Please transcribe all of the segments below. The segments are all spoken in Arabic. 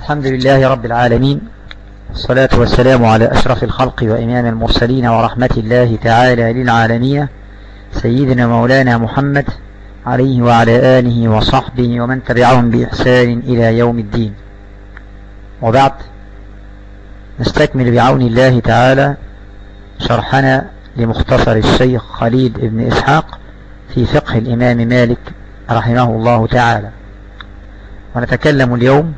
الحمد لله رب العالمين والصلاة والسلام على أشرف الخلق وإمام المرسلين ورحمة الله تعالى للعالمين سيدنا مولانا محمد عليه وعلى آله وصحبه ومن تبعهم بإحسان إلى يوم الدين. وبعد نستكمل بعون الله تعالى شرحنا لمختصر الشيخ خليل بن إسحاق في فقه الإمام مالك رحمه الله تعالى. ونتكلم اليوم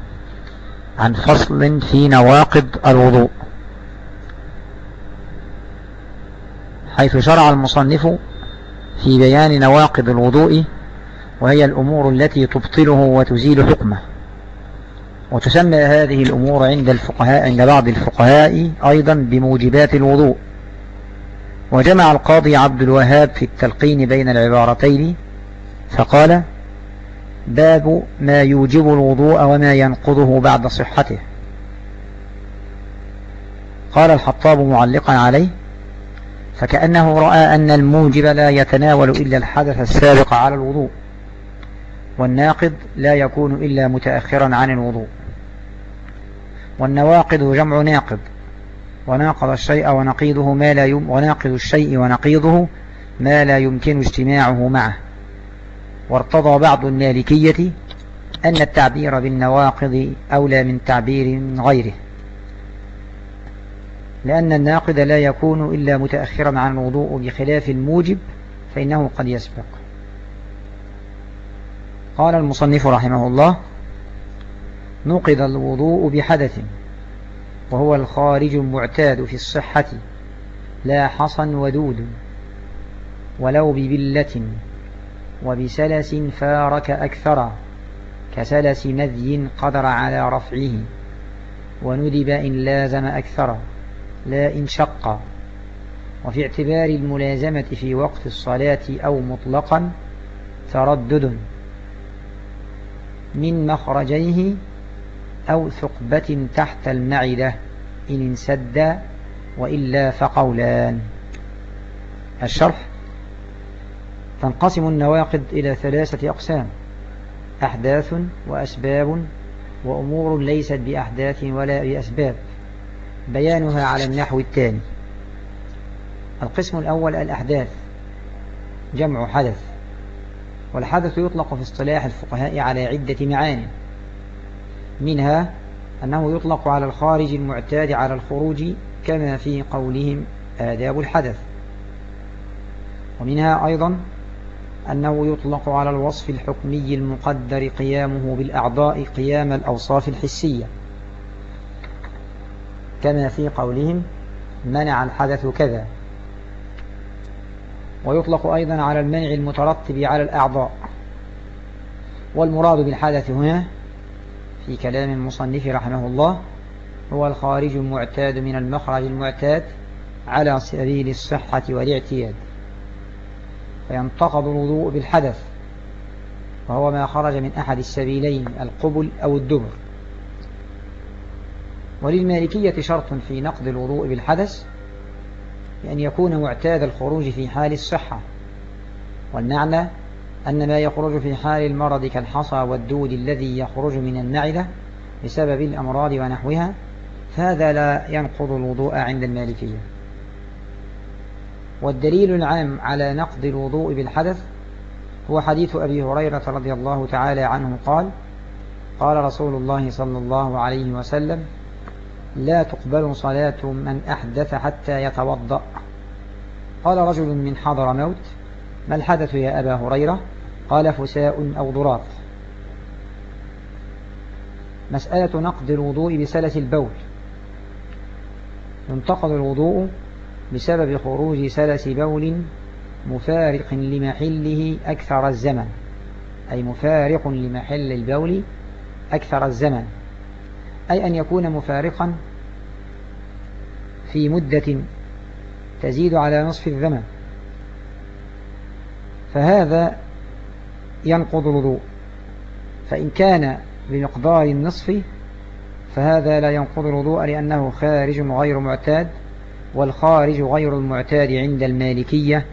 عن فصل في نواقض الوضوء. حيث شرع المصنف في بيان نواقض الوضوء وهي الأمور التي تبطله وتزيل حكمه. وتسمى هذه الأمور عند الفقهاء عند بعض الفقهاء أيضا بموجبات الوضوء. وجمع القاضي عبد الوهاب في التلقين بين العبارتين فقال باب ما يوجب الوضوء وما ينقضه بعد صحته. قال الحطاب معلقا عليه فكأنه رأى أن الموجب لا يتناول إلا الحدث السابق على الوضوء والناقض لا يكون إلا متأخرا عن الوضوء. والنواقض جمع ناقض وناقض الشيء ونقيضه ما لا يم وناقض الشيء ونقيضه ما لا يمكن اجتماعه معه. وارتضى بعض المالكية أن التعبير بالنواقض أولى من تعبير غيره لأن الناقض لا يكون إلا متأخرا عن الوضوء بخلاف الموجب فإنه قد يسبق. قال المصنف رحمه الله نقض الوضوء بحدث وهو الخارج المعتاد في الصحة لا حصن ودود ولو ببلة. وبسلس فارك أكثر كسلس مذي قدر على رفعه وندب إن لازم أكثر لا إن شق. وفي اعتبار الملازمة في وقت الصلاة أو مطلقا تردد من مخرجيه أو ثقبة تحت المعدة إن انسد وإلا فقولان. الشرح تنقسم النواقد إلى ثلاثة أقسام أحداث وأسباب وأمور ليست بأحداث ولا بأسباب. بيانها على النحو الثاني القسم الأول الأحداث جمع حدث. والحدث يطلق في اصطلاح الفقهاء على عدة معاني منها أنه يطلق على الخارج المعتاد على الخروج كما في قولهم آداب الحدث. ومنها أيضا أنه يطلق على الوصف الحكمي المقدر قيامه بالأعضاء قيام الأوصاف الحسية. كما في قولهم منع الحدث كذا. ويطلق أيضا على المنع المترتب على الأعضاء. والمراد بالحدث هنا في كلام المصنف رحمه الله هو الخارج المعتاد من المخرج المعتاد على سبيل الصحة والاعتياد. فينتقض الوضوء بالحدث وهو ما خرج من أحد السبيلين القبل أو الدبر. وللمالكية شرط في نقض الوضوء بالحدث بأن يكون معتاد الخروج في حال الصحة. والمعنى أن ما يخرج في حال المرض كالحصى والدود الذي يخرج من المعدة بسبب الأمراض ونحوها فهذا لا ينقض الوضوء عند المالكية. والدليل العام على نقض الوضوء بالحدث هو حديث أبي هريرة رضي الله تعالى عنه قال قال رسول الله صلى الله عليه وسلم لا تقبل صلاة من أحدث حتى يتوضأ. قال رجل من حضر موت ما الحدث يا أبا هريرة؟ قال فساء أو ضراط. مسألة نقض الوضوء بسلس البول. ينتقض الوضوء بسبب خروج سلس بول مفارق لمحله أكثر الزمن أي مفارق لمحل البول أكثر الزمن أي أن يكون مفارقا في مدة تزيد على نصف الزمن. فهذا ينقض الوضوء. فإن كان بمقدار النصف فهذا لا ينقض الوضوء لأنه خارج غير معتاد. والخارج غير المعتاد عند المالكية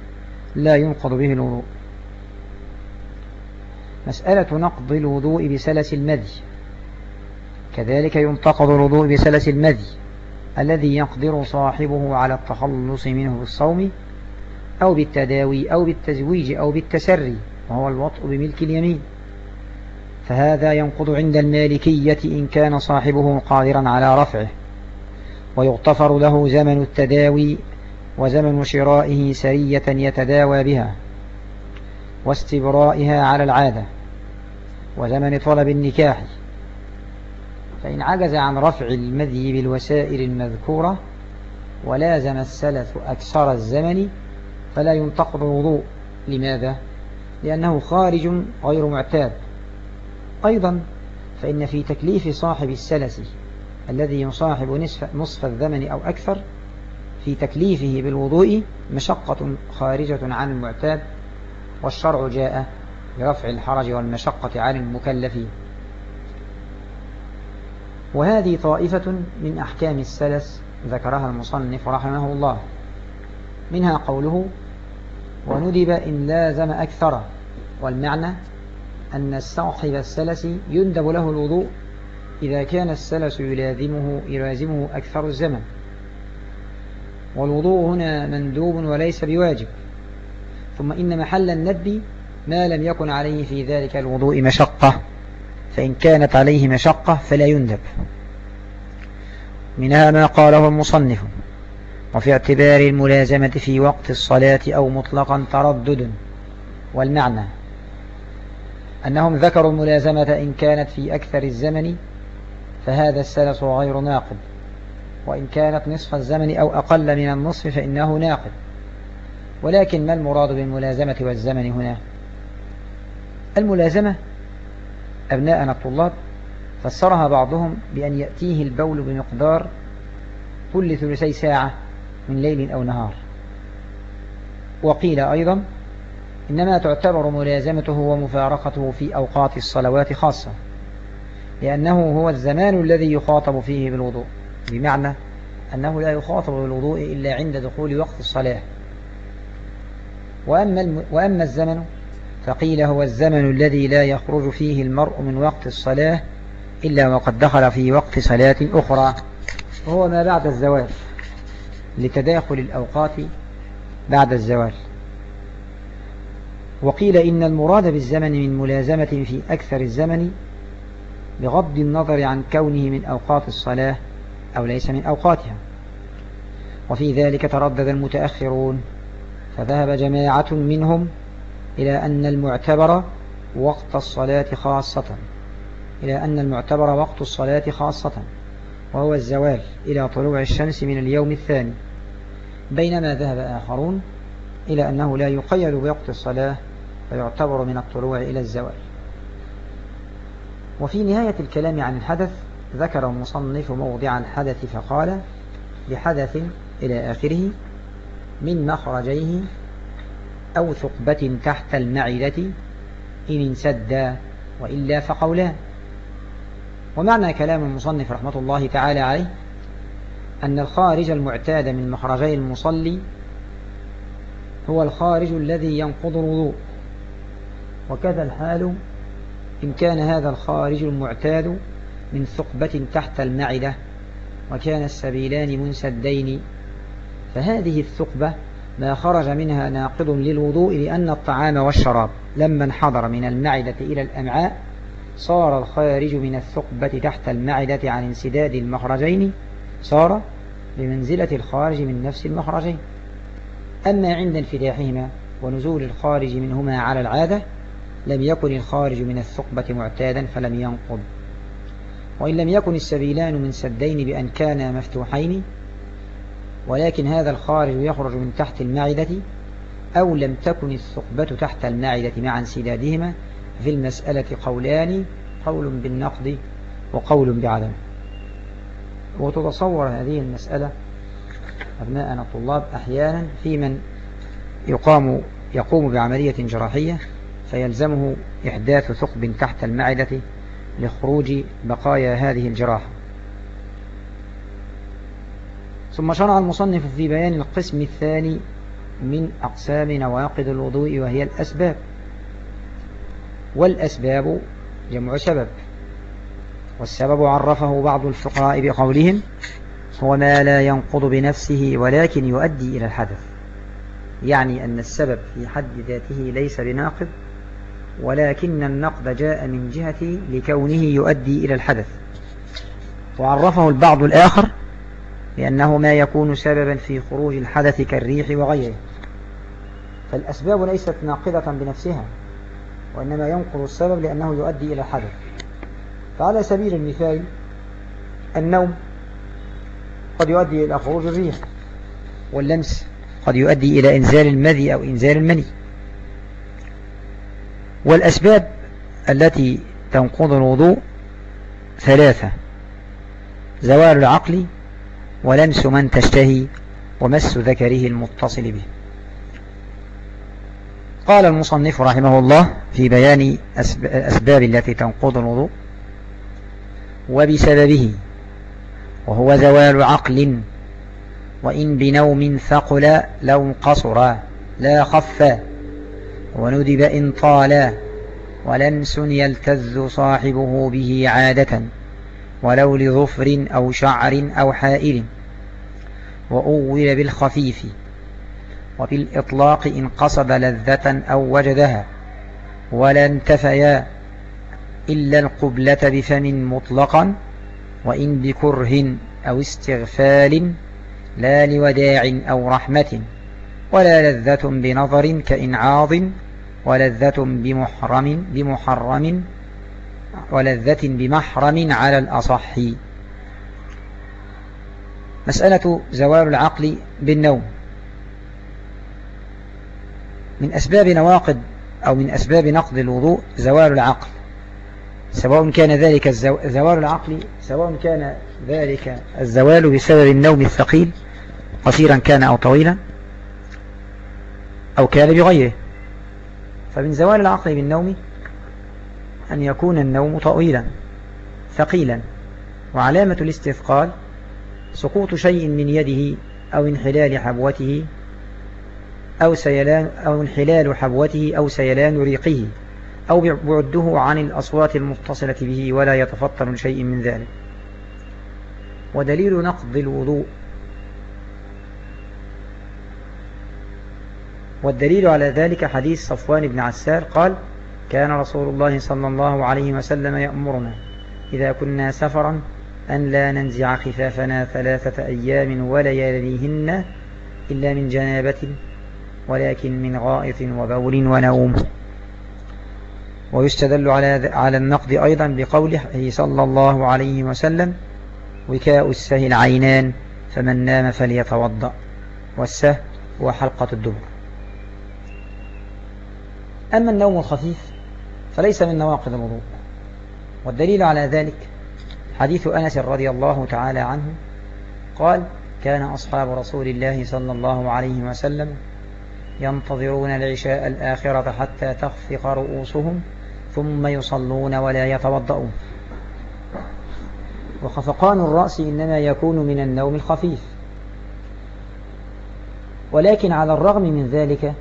لا ينقض به الوضوء. مسألة نقض الوضوء بسلس المذي. كذلك ينتقض الوضوء بسلس المذي الذي يقدر صاحبه على التخلص منه بالصوم أو بالتداوي أو بالتزويج أو بالتسري وهو الوطء بملك اليمين. فهذا ينقض عند المالكية إن كان صاحبه قادرا على رفعه. ويغتفر له زمن التداوي وزمن شرائه سرية يتداوى بها واستبرائها على العادة وزمن طلب النكاح. فإن عجز عن رفع المذي بالوسائل المذكورة ولازم السلف أكثر الزمن فلا ينتقض الوضوء. لماذا؟ لأنه خارج غير معتاد. أيضا فإن في تكليف صاحب السلس الذي يصاحب نصف, نصف الزمن أو أكثر في تكليفه بالوضوء مشقة خارجة عن المعتاد والشرع جاء برفع الحرج والمشقة عن المكلفين وهذه طائفة من أحكام السلس ذكرها المصنف رحمه الله. منها قوله وندب إن لازم أكثر والمعنى أن صاحب السلس يندب له الوضوء إذا كان السلس يلازمه, يلازمه أكثر الزمن. والوضوء هنا مندوب وليس بواجب. ثم إن محل الندب ما لم يكن عليه في ذلك الوضوء مشقة. فإن كانت عليه مشقة فلا يندب. منها ما قاله المصنف وفي اعتبار الملازمة في وقت الصلاة أو مطلقا تردد. والمعنى أنهم ذكروا الملازمة إن كانت في أكثر الزمن فهذا السلس غير ناقض وإن كانت نصف الزمن أو أقل من النصف فإنه ناقض ولكن ما المراد بالملازمة والزمن هنا؟ الملازمة أبناءنا الطلاب فسرها بعضهم بأن يأتيه البول بمقدار كل ثلثي ساعة من ليل أو نهار. وقيل أيضا إنما تعتبر ملازمته ومفارقته في أوقات الصلوات خاصة. لأنه هو الزمان الذي يخاطب فيه بالوضوء. بمعنى أنه لا يخاطب بالوضوء إلا عند دخول وقت الصلاة. وأما, وأما الزمن فقيل هو الزمن الذي لا يخرج فيه المرء من وقت الصلاة إلا وقد دخل في وقت صلاة أخرى. وهو ما بعد الزوال لتداخل الأوقات بعد الزوال. وقيل إن المراد بالزمن من ملازمة في أكثر الزمن بغض النظر عن كونه من أوقات الصلاة أو ليس من أوقاتها. وفي ذلك تردد المتأخرون فذهب جماعة منهم إلى أن المعتبر وقت الصلاة خاصة. إلى أن المعتبر وقت الصلاة خاصة وهو الزوال إلى طلوع الشمس من اليوم الثاني. بينما ذهب آخرون إلى أنه لا يقيد بوقت الصلاة فيعتبر من الطلوع إلى الزوال. وفي نهاية الكلام عن الحدث ذكر المصنف موضع الحدث فقال بحدث إلى آخره من مخرجيه أو ثقبة تحت المعدة إن انسد وإلا فقولان ومعنى كلام المصنف رحمة الله تعالى عليه أن الخارج المعتاد من مخرجي المصلي هو الخارج الذي ينقض الوضوء. وكذا الحال إن كان هذا الخارج المعتاد من ثقبة تحت المعدة وكان السبيلان منسدين فهذه الثقبة ما خرج منها ناقض للوضوء لأن الطعام والشراب لما انحضر من المعدة إلى الأمعاء صار الخارج من الثقبة تحت المعدة عن انسداد المخرجين صار بمنزلة الخارج من نفس المخرجين. أما عند انفتاحهما ونزول الخارج منهما على العادة لم يكن الخارج من الثقبة معتادا فلم ينقض. وإن لم يكن السبيلان من سدين بأن كانا مفتوحين ولكن هذا الخارج يخرج من تحت المعدة أو لم تكن الثقبة تحت المعدة مع انسدادهما في المسألة قولان قول بالنقض وقول بعدم. وتتصور هذه المسألة أبناءنا الطلاب أحيانا في من يقام يقوم بعملية جراحية فيلزمه إحداث ثقب تحت المعدة لخروج بقايا هذه الجراحة. ثم شرع المصنف في بيان القسم الثاني من أقسام نواقض الوضوء وهي الأسباب. والأسباب جمع سبب والسبب عرفه بعض الفقهاء بقولهم هو ما لا ينقض بنفسه ولكن يؤدي إلى الحدث يعني أن السبب في حد ذاته ليس بناقض ولكن النقد جاء من جهة لكونه يؤدي إلى الحدث. وعرفه البعض الآخر لأنه ما يكون سببا في خروج الحدث كالريح وغيره. فالأسباب ليست ناقضة بنفسها وإنما ينقض السبب لأنه يؤدي إلى الحدث. فعلى سبيل المثال النوم قد يؤدي إلى خروج الريح واللمس قد يؤدي إلى إنزال المذي أو إنزال المني. والأسباب التي تنقض الوضوء ثلاثة زوال العقل ولمس من تشتهي ومس ذكره المتصل به. قال المصنف رحمه الله في بيان الأسباب التي تنقض الوضوء وبسببه وهو زوال عقل وإن بنوم ثقل لو انقصر لا خف وندب إن طال ولمس يلتز صاحبه به عادة ولو لظفر أو شعر أو حائل وأول بالخفيف وبالإطلاق إن قصد لذة أو وجدها ولا انتفيا إلا القبلة بفم مطلقا وإن بكره أو استغفال لا لوداع أو رحمة ولا لذة بنظر كإنعاض ولذة بمحرم بمحرم ولذة بمحرم على الأصح. مسألة زوال العقل بالنوم. من أسباب نواقض أو من أسباب نقض الوضوء زوال العقل. سواء كان ذلك زوال العقل سواء كان ذلك الزوال بسبب النوم الثقيل قصيرا كان أو طويلا. أو كان بغيره. فمن زوال العقل بالنوم أن يكون النوم طويلا ثقيلا. وعلامة الاستثقال سقوط شيء من يده أو انحلال حبوته أو, سيلان أو انحلال حبوته أو سيلان ريقه أو بعده عن الأصوات المتصلة به ولا يتفطن شيء من ذلك. ودليل نقض الوضوء والدليل على ذلك حديث صفوان بن عسار قال كان رسول الله صلى الله عليه وسلم يأمرنا إذا كنا سفرا أن لا ننزع خفافنا ثلاثة أيام ولياليهن إلا من جنابة ولكن من غائط وبول ونوم. ويستدل على على النقد أيضا بقوله صلى الله عليه وسلم وكاء السه العينان فمن نام فليتوضأ. والسه هو حلقة الدبر. أما النوم الخفيف فليس من نواقض الوضوء. والدليل على ذلك حديث أنس رضي الله تعالى عنه قال كان أصحاب رسول الله صلى الله عليه وسلم ينتظرون العشاء الآخرة حتى تخفق رؤوسهم ثم يصلون ولا يتوضؤون. وخفقان الرأس إنما يكون من النوم الخفيف. ولكن على الرغم من ذلك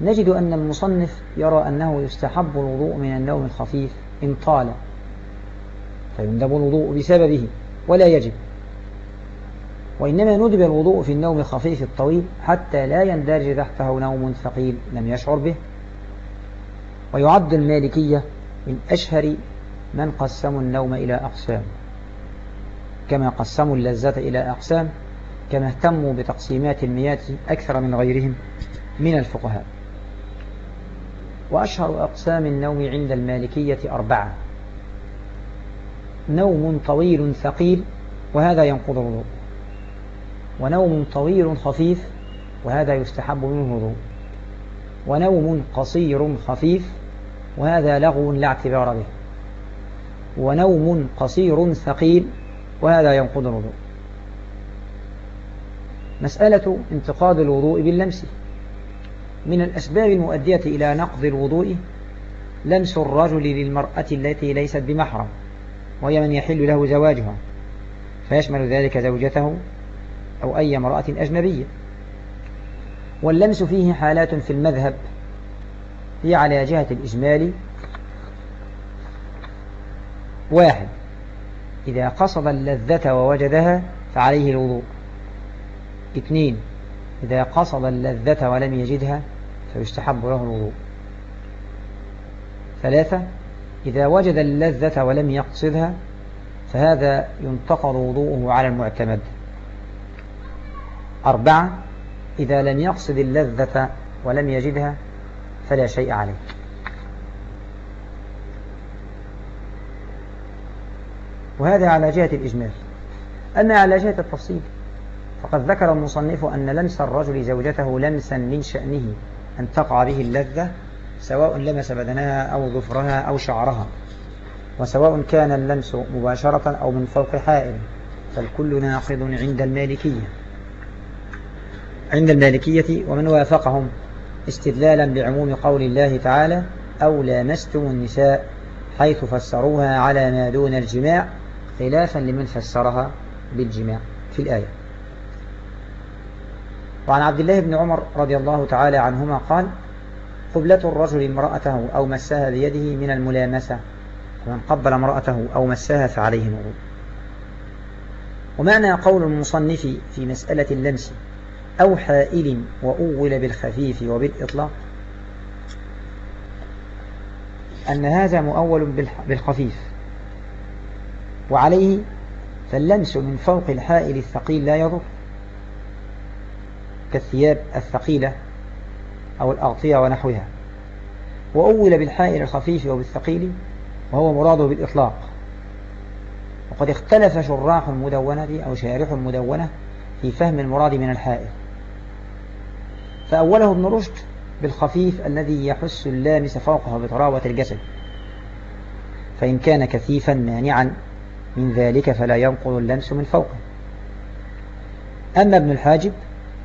نجد أن المصنف يرى أنه يستحب الوضوء من النوم الخفيف إن طال فيندب الوضوء بسببه ولا يجب. وإنما ندب الوضوء في النوم الخفيف الطويل حتى لا يندرج تحته نوم ثقيل لم يشعر به. ويعد المالكية من أشهر من قسموا النوم إلى أقسام كما قسموا اللذة إلى أقسام كما اهتموا بتقسيمات المياه أكثر من غيرهم من الفقهاء. وأشهر أقسام النوم عند المالكية أربعة. نوم طويل ثقيل وهذا ينقض الوضوء. ونوم طويل خفيف وهذا يستحب منه الوضوء. ونوم قصير خفيف وهذا لغو لا اعتبار به. ونوم قصير ثقيل وهذا ينقض الوضوء. مسألة انتقاد الوضوء باللمس. من الأسباب المؤدية إلى نقض الوضوء لمس الرجل للمرأة التي ليست بمحرم وهي من يحل له زواجها فيشمل ذلك زوجته أو أي امرأة أجنبية. واللمس فيه حالات في المذهب هي على جهة الإجمال واحد. إذا قصد اللذة ووجدها فعليه الوضوء. اثنين. إذا قصد اللذة ولم يجدها فيستحب له الوضوء ثلاثة. إذا وجد اللذة ولم يقصدها فهذا ينتقض وضوءه على المعتمد. أربعة إذا لم يقصد اللذة ولم يجدها فلا شيء عليه. وهذا على جهة الإجمال. أما على جهة التفصيل فقد ذكر المصنف أن لمس الرجل زوجته لمسا من شأنه. أن تقع به اللذة سواء لمس بدنها أو ظفرها أو شعرها. وسواء كان اللمس مباشرة أو من فوق حائل فالكل ناقض عند المالكية. عند المالكية ومن وافقهم استدلالا بعموم قول الله تعالى أو لامستم النساء حيث فسروها على ما دون الجماع خلافا لمن فسرها بالجماع. في الآية. وعن عبد الله بن عمر رضي الله تعالى عنهما قال قبلة الرجل امرأته أو مسها بيده من الملامسة ومن قبل امرأته أو مسها فعليه الوضوء. ومعنى قول المصنف في مسألة اللمس أو حائل وأول بالخفيف وبالإطلاق أن هذا مؤول بالخفيف. وعليه فاللمس من فوق الحائل الثقيل لا يضر. كالثياب الثقيلة أو الأغطية ونحوها وأول بالحائل الخفيف وبالثقيل وهو مراده بالإطلاق. وقد اختلف شراح المدونة أو شارح المدونة في فهم المراد من الحائل. فأوله ابن رشد بالخفيف الذي يحس اللامس فوقه بطراوة الجسد. فإن كان كثيفا مانعا من ذلك فلا ينقض اللمس من فوقه. أما ابن الحاجب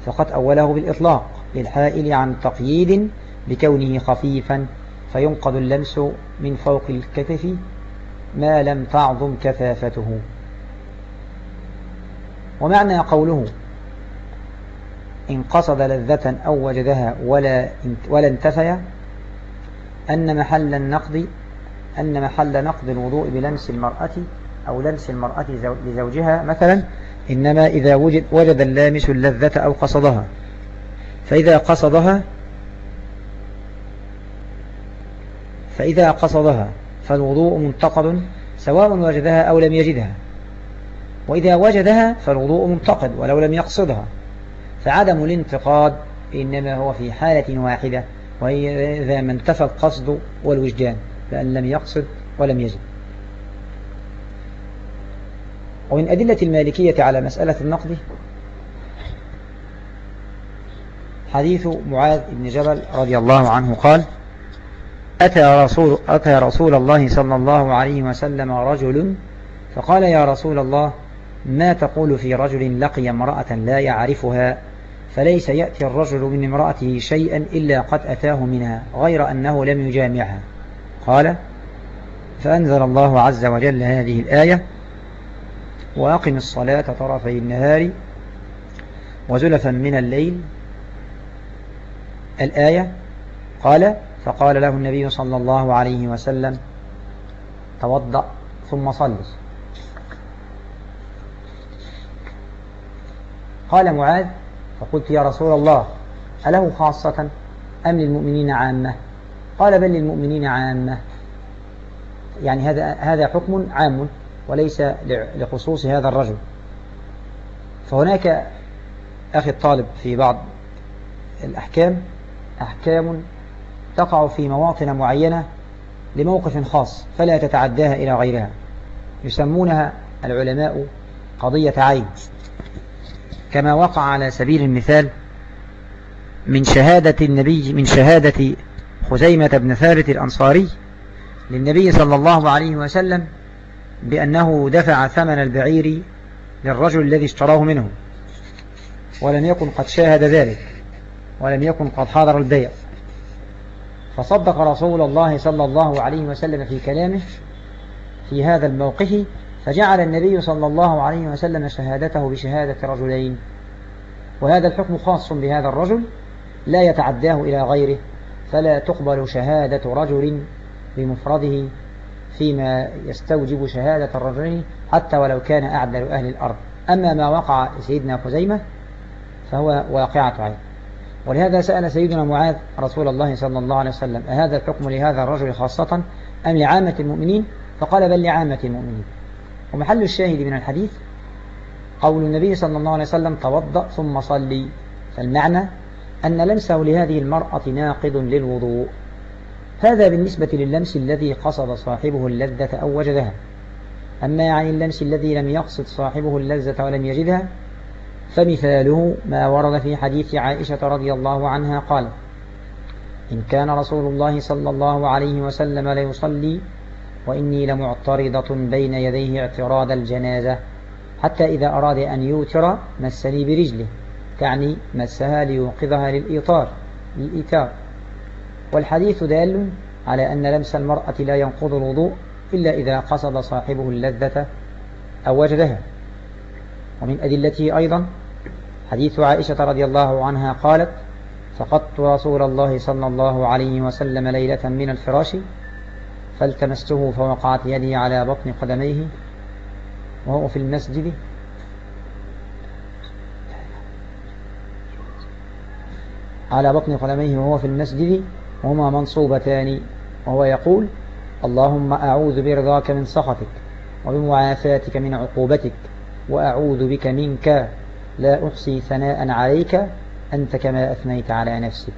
فقد أوله بالإطلاق للحائل عن تقييد بكونه خفيفا فينقض اللمس من فوق الكتف ما لم تعظم كثافته. ومعنى قوله إن قصد لذة أو وجدها ولا, ولا انتفي أن محل النقض أن محل نقض الوضوء بلمس المرأة أو لمس المرأة لزوجها مثلا إنما إذا وجد, وجد اللامس اللذة أو قصدها. فإذا قصدها فإذا قصدها فالوضوء منتقد سواء وجدها أو لم يجدها. وإذا وجدها فالوضوء منتقد ولو لم يقصدها. فعدم الانتقاد إنما هو في حالة واحدة وهي إذا ما انتفى القصد والوجدان فأن لم يقصد ولم يجد. ومن أدلة المالكية على مسألة النقد حديث معاذ بن جبل رضي الله عنه قال أتى رسول, أتى رسول الله صلى الله عليه وسلم رجل فقال يا رسول الله ما تقول في رجل لقي امرأة لا يعرفها فليس يأتي الرجل من امرأته شيئا إلا قد أتاه منها غير أنه لم يجامعها؟ قال فأنزل الله عز وجل هذه الآية وأقم الصلاة طرفي النهار وزلفا من الليل. الآية قال فقال له النبي صلى الله عليه وسلم توضأ ثم صل. قال معاذ فقلت يا رسول الله أله خاصة أم للمؤمنين عامة؟ قال بل للمؤمنين عامة. يعني هذا هذا حكم عام. وليس لخصوص هذا الرجل. فهناك أخي الطالب في بعض الأحكام أحكام تقع في مواطن معينة لموقف خاص فلا تتعداها إلى غيرها. يسمونها العلماء قضية عين. كما وقع على سبيل المثال من شهادة النبي من شهادة خزيمة بن ثابت الأنصاري للنبي صلى الله عليه وسلم بأنه دفع ثمن البعير للرجل الذي اشتراه منه ولم يكن قد شاهد ذلك ولم يكن قد حضر البيع. فصدق رسول الله صلى الله عليه وسلم في كلامه في هذا الموقف فجعل النبي صلى الله عليه وسلم شهادته بشهادة رجلين. وهذا الحكم خاص بهذا الرجل لا يتعداه إلى غيره فلا تقبل شهادة رجل بمفرده. فيما يستوجب شهادة الرجل حتى ولو كان أعدل أهل الأرض. أما ما وقع سيدنا خزيمة فهو واقعة عين. ولهذا سأل سيدنا معاذ رسول الله صلى الله عليه وسلم أهذا الحكم لهذا الرجل خاصة أم لعامة المؤمنين؟ فقال بل لعامة المؤمنين. ومحل الشاهد من الحديث قول النبي صلى الله عليه وسلم توضأ ثم صلي. فالمعنى أن لمسه لهذه المرأة ناقض للوضوء. هذا بالنسبة لللمس الذي قصد صاحبه اللذة أو وجدها. أما عن اللمس الذي لم يقصد صاحبه اللذة ولم يجدها فمثاله ما ورد في حديث عائشة رضي الله عنها قال إن كان رسول الله صلى الله عليه وسلم ليصلي وإني لمعترضة بين يديه اعتراض الجنازة حتى إذا أراد أن يوتر مسني برجله تعني مسها ليوقظها للإيطار للإيتار والحديث دال على أن لمس المرأة لا ينقض الوضوء إلا إذا قصد صاحبه اللذة أو وجدها. ومن أدلته أيضا حديث عائشة رضي الله عنها قالت فقدت رسول الله صلى الله عليه وسلم ليلة من الفراش فالتمسته فوقعت يدي على بطن قدميه وهو في المسجد. على بطن قدميه وهو في المسجد. وهما منصوبتان وهو يقول اللهم أعوذ برضاك من سخطك وبمعافاتك من عقوبتك وأعوذ بك منك لا أحصي ثناء عليك أنت كما أثنيت على نفسك.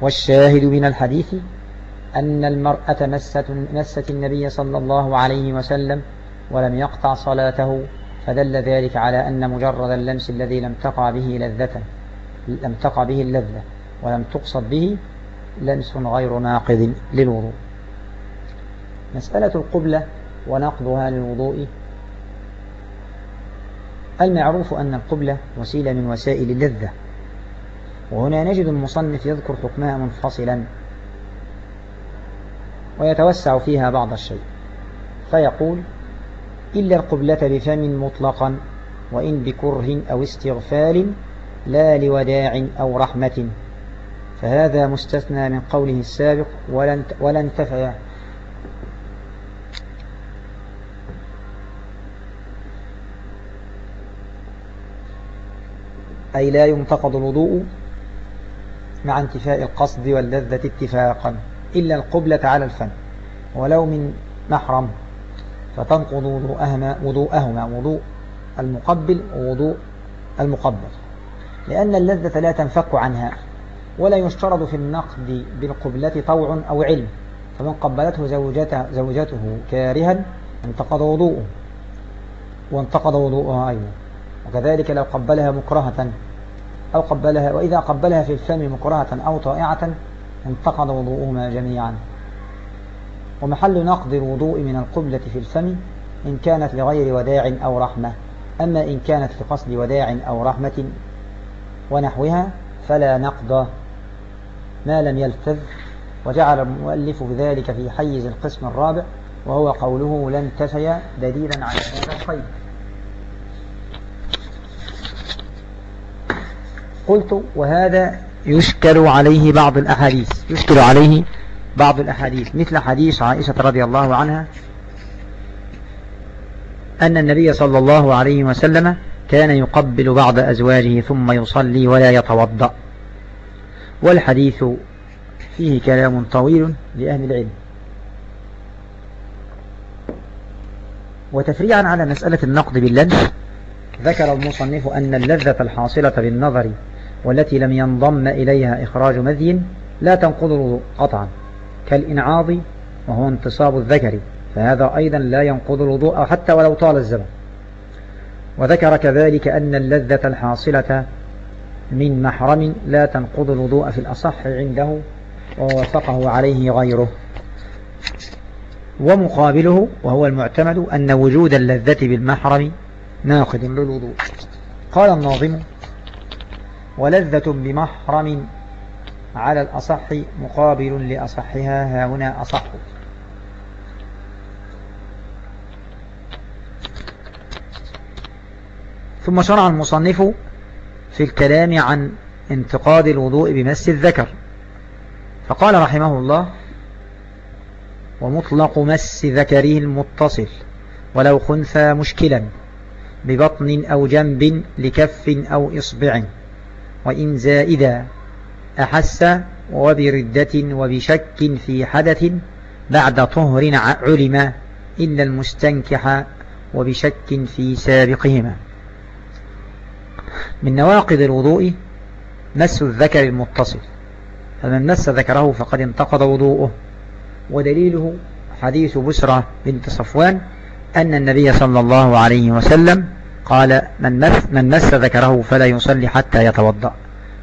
والشاهد من الحديث أن المرأة مست, مست النبي صلى الله عليه وسلم ولم يقطع صلاته فدل ذلك على أن مجرد اللمس الذي لم تقع به لذة لم تقع به اللذة ولم تقصد به لمس غير ناقض للوضوء. مسألة القبلة ونقضها للوضوء. المعروف أن القبلة وسيلة من وسائل اللذة. وهنا نجد المصنف يذكر حكمها منفصلا. ويتوسع فيها بعض الشيء. فيقول إلا القبلة بفم مطلقا وإن بكره أو استغفال لا لوداع أو رحمة. فهذا مستثنى من قوله السابق ولا انتفع أي لا ينتقض الوضوء مع انتفاء القصد واللذة اتفاقا إلا القبلة على الفم ولو من محرم فتنقض وضوءهما, وضوءهما وضوء المقبل ووضوء المقبل. لأن اللذة لا تنفك عنها. ولا يشترط في النقد بالقبلة طوع أو علم فمن قبلته زوجته, زوجته كارها انتقض وضوءه. وانتقض وضوءها أيضا وكذلك لو قبلها مكرهة أو قبلها وإذا قبلها في الفم مكرهة أو طائعة انتقض وضوءهما جميعا. ومحل نقض الوضوء من القبلة في الفم إن كانت لغير وداع أو رحمة. أما إن كانت لقصد وداع أو رحمة ونحوها فلا نقض ما لم يلتذ وجعل المؤلف بذلك في حيز القسم الرابع وهو قوله لن تفي دليلا على هذا القيد. قلت وهذا يشكل عليه بعض الأحاديث يشكل عليه بعض الأحاديث مثل حديث عائشة رضي الله عنها أن النبي صلى الله عليه وسلم كان يقبل بعض أزواجه ثم يصلي ولا يتوضأ. والحديث فيه كلام طويل لأهل العلم. وتفريعا على مسألة النقد باللمس ذكر المصنف أن اللذة الحاصلة بالنظر والتي لم ينضم إليها إخراج مذي لا تنقض الوضوء قطعا كالإنعاض وهو انتصاب الذكر فهذا أيضا لا ينقض الوضوء حتى ولو طال الزمن. وذكر كذلك أن اللذة الحاصلة من محرم لا تنقض الوضوء في الأصح عنده ووافقه عليه غيره. ومقابله وهو المعتمد أن وجود اللذة بالمحرم ناقض للوضوء. قال الناظم ولذة بمحرم على الأصح مقابل لأصحها ها هنا أصح. ثم شرع المصنف في الكلام عن انتقاد الوضوء بمس الذكر. فقال رحمه الله ومطلق مس ذكره المتصل ولو خنثى مشكلا ببطن أو جنب لكف أو إصبع وإن زائدا أحس وبردة وبشك في حدث بعد طهر علم إلا المستنكح وبشك في سابقهما. من نواقض الوضوء مس الذكر المتصل. فمن مس ذكره فقد انتقض وضوءه. ودليله حديث بسرة بنت صفوان أن النبي صلى الله عليه وسلم قال من مس, من مس ذكره فلا يصلي حتى يتوضأ